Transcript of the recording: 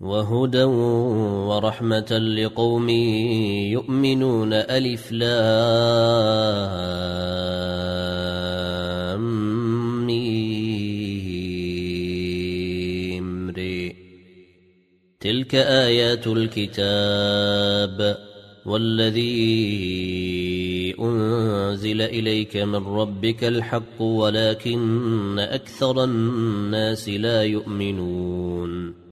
وهدى ورحمة لقوم يؤمنون ألف لام تلك آيات الكتاب والذي أنزل إليك من ربك الحق ولكن أكثر الناس لا يؤمنون.